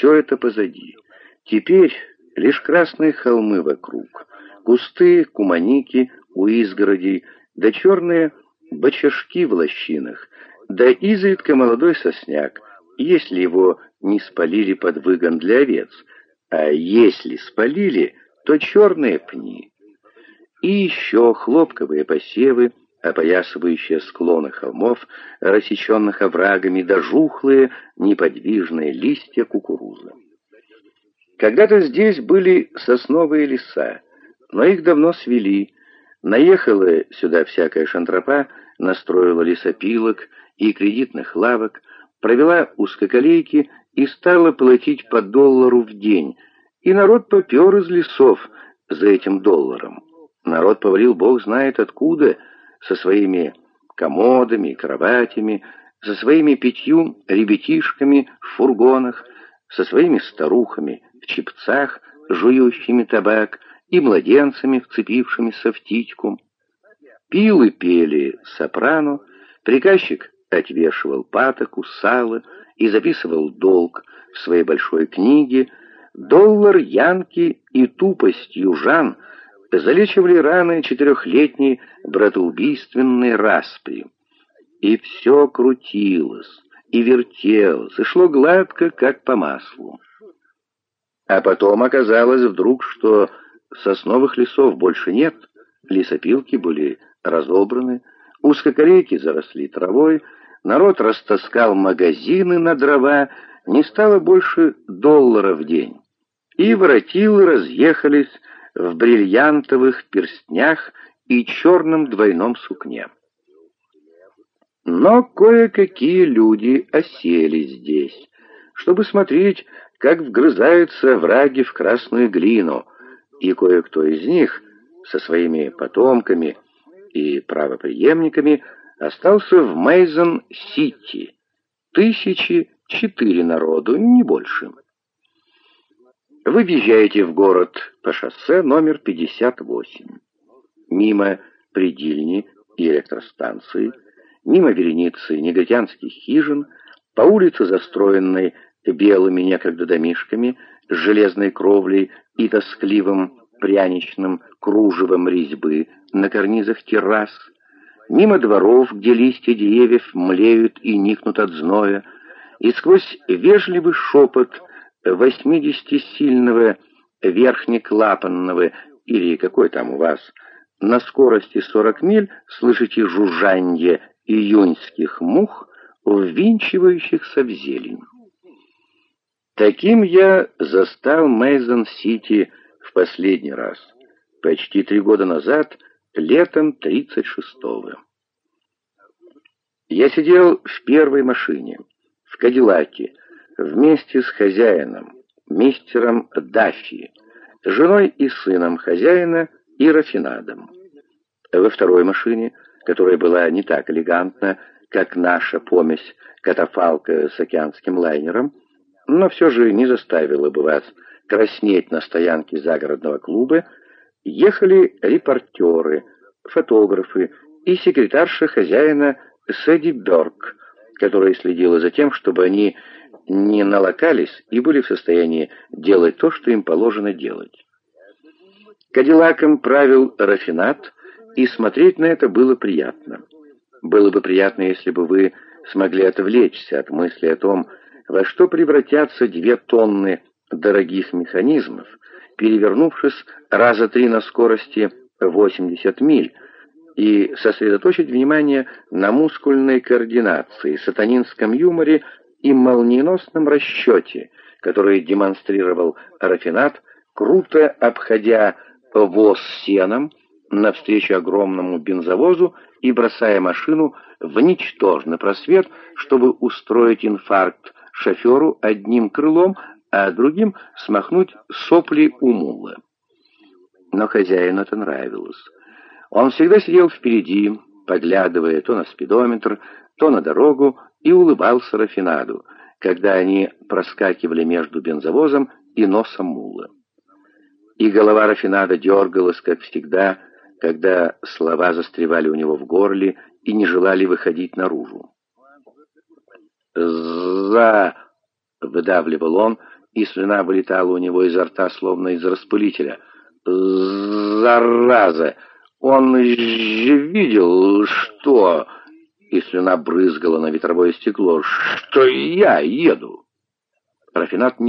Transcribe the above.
все это позади. Теперь лишь красные холмы вокруг, кусты, куманики у изгородей, да черные бочажки в лощинах, да изредка молодой сосняк, если его не спалили под выгон для овец, а если спалили, то черные пни. И еще хлопковые посевы, опоясывающие склоны холмов, рассеченных оврагами, да жухлые, неподвижные листья кукурузы. Когда-то здесь были сосновые леса, но их давно свели. Наехала сюда всякая шантропа, настроила лесопилок и кредитных лавок, провела узкоколейки и стала платить по доллару в день, и народ попер из лесов за этим долларом. Народ повалил бог знает откуда, со своими комодами кроватями, со своими пятью ребятишками в фургонах, со своими старухами в чепцах, жующими табак, и младенцами, вцепившимися в титьку. Пил и пели сопрано, приказчик отвешивал патоку, сало и записывал долг в своей большой книге, доллар Янки и тупость южан залечивали раны четырехлетней братоубийственной распри. И все крутилось, и вертелось, и шло гладко, как по маслу. А потом оказалось вдруг, что сосновых лесов больше нет, лесопилки были разобраны, узкоколейки заросли травой, народ растаскал магазины на дрова, не стало больше доллара в день. И воротилы разъехались в бриллиантовых перстнях и черном двойном сукне. Но кое-какие люди осели здесь, чтобы смотреть, как вгрызаются враги в красную глину, и кое-кто из них со своими потомками и правопреемниками остался в Мейзон-Сити. Тысячи четыре народу, не больше. Вы въезжаете в город по шоссе номер 58. Мимо Предильни и электростанции, мимо вереницы негритянских хижин, по улице, застроенной белыми некогда домишками с железной кровлей и тоскливым пряничным кружевом резьбы на карнизах террас, мимо дворов, где листья деревьев млеют и никнут от зноя, и сквозь вежливый шепот восьмидесятисильного верхнеклапанного или какой там у вас, на скорости сорок миль слышите жужжанье июньских мух, ввинчивающихся в зелень. Таким я застал Мейзон-Сити в последний раз, почти три года назад, летом 36-го. Я сидел в первой машине, в Кадиллаке, вместе с хозяином, мистером Даффи, женой и сыном хозяина и рафинадом. Во второй машине, которая была не так элегантна, как наша помесь катафалка с океанским лайнером, но все же не заставило бы вас краснеть на стоянке загородного клуба, ехали репортеры, фотографы и секретарша хозяина Сэдди Берг, которая следила за тем, чтобы они не налокались и были в состоянии делать то, что им положено делать. Кадиллаком правил рафинат, и смотреть на это было приятно. Было бы приятно, если бы вы смогли отвлечься от мысли о том, во что превратятся две тонны дорогих механизмов, перевернувшись раза три на скорости 80 миль, и сосредоточить внимание на мускульной координации, сатанинском юморе и молниеносном расчете, который демонстрировал рафинат, круто обходя воз сеном навстречу огромному бензовозу и бросая машину в ничтожный просвет, чтобы устроить инфаркт шоферу одним крылом, а другим смахнуть сопли у мула. Но хозяину это нравилось. Он всегда сидел впереди, поглядывая то на спидометр, то на дорогу, и улыбался Рафинаду, когда они проскакивали между бензовозом и носом мула. И голова Рафинада дергалась, как всегда, когда слова застревали у него в горле и не желали выходить наружу. «За...» — выдавливал он, и слюна вылетала у него изо рта, словно из распылителя. «Зараза! Он же видел, что...» И слюна брызгала на ветровое стекло. «Что я еду!» Рафинат не